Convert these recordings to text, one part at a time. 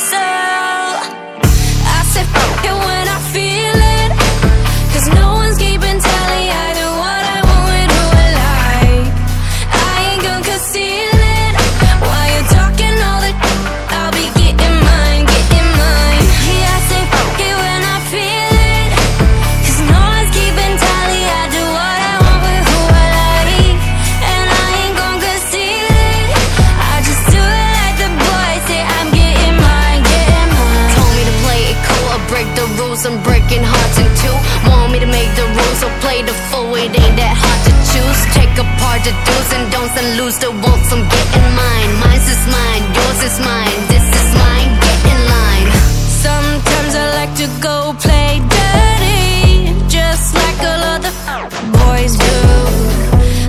I said, fuck it. way to fool, it ain't that hard to choose. Take apart the do's and don'ts and lose the wolves. I'm getting mine. Mine's is mine, yours is mine. This is mine. Get in line. Sometimes I like to go play dirty, just like all other boys do.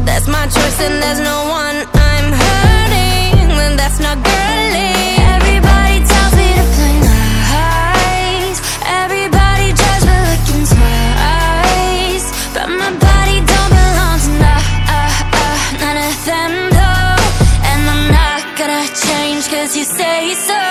That's my choice, and there's no one I'm hurting, and that's not girl. cause you say so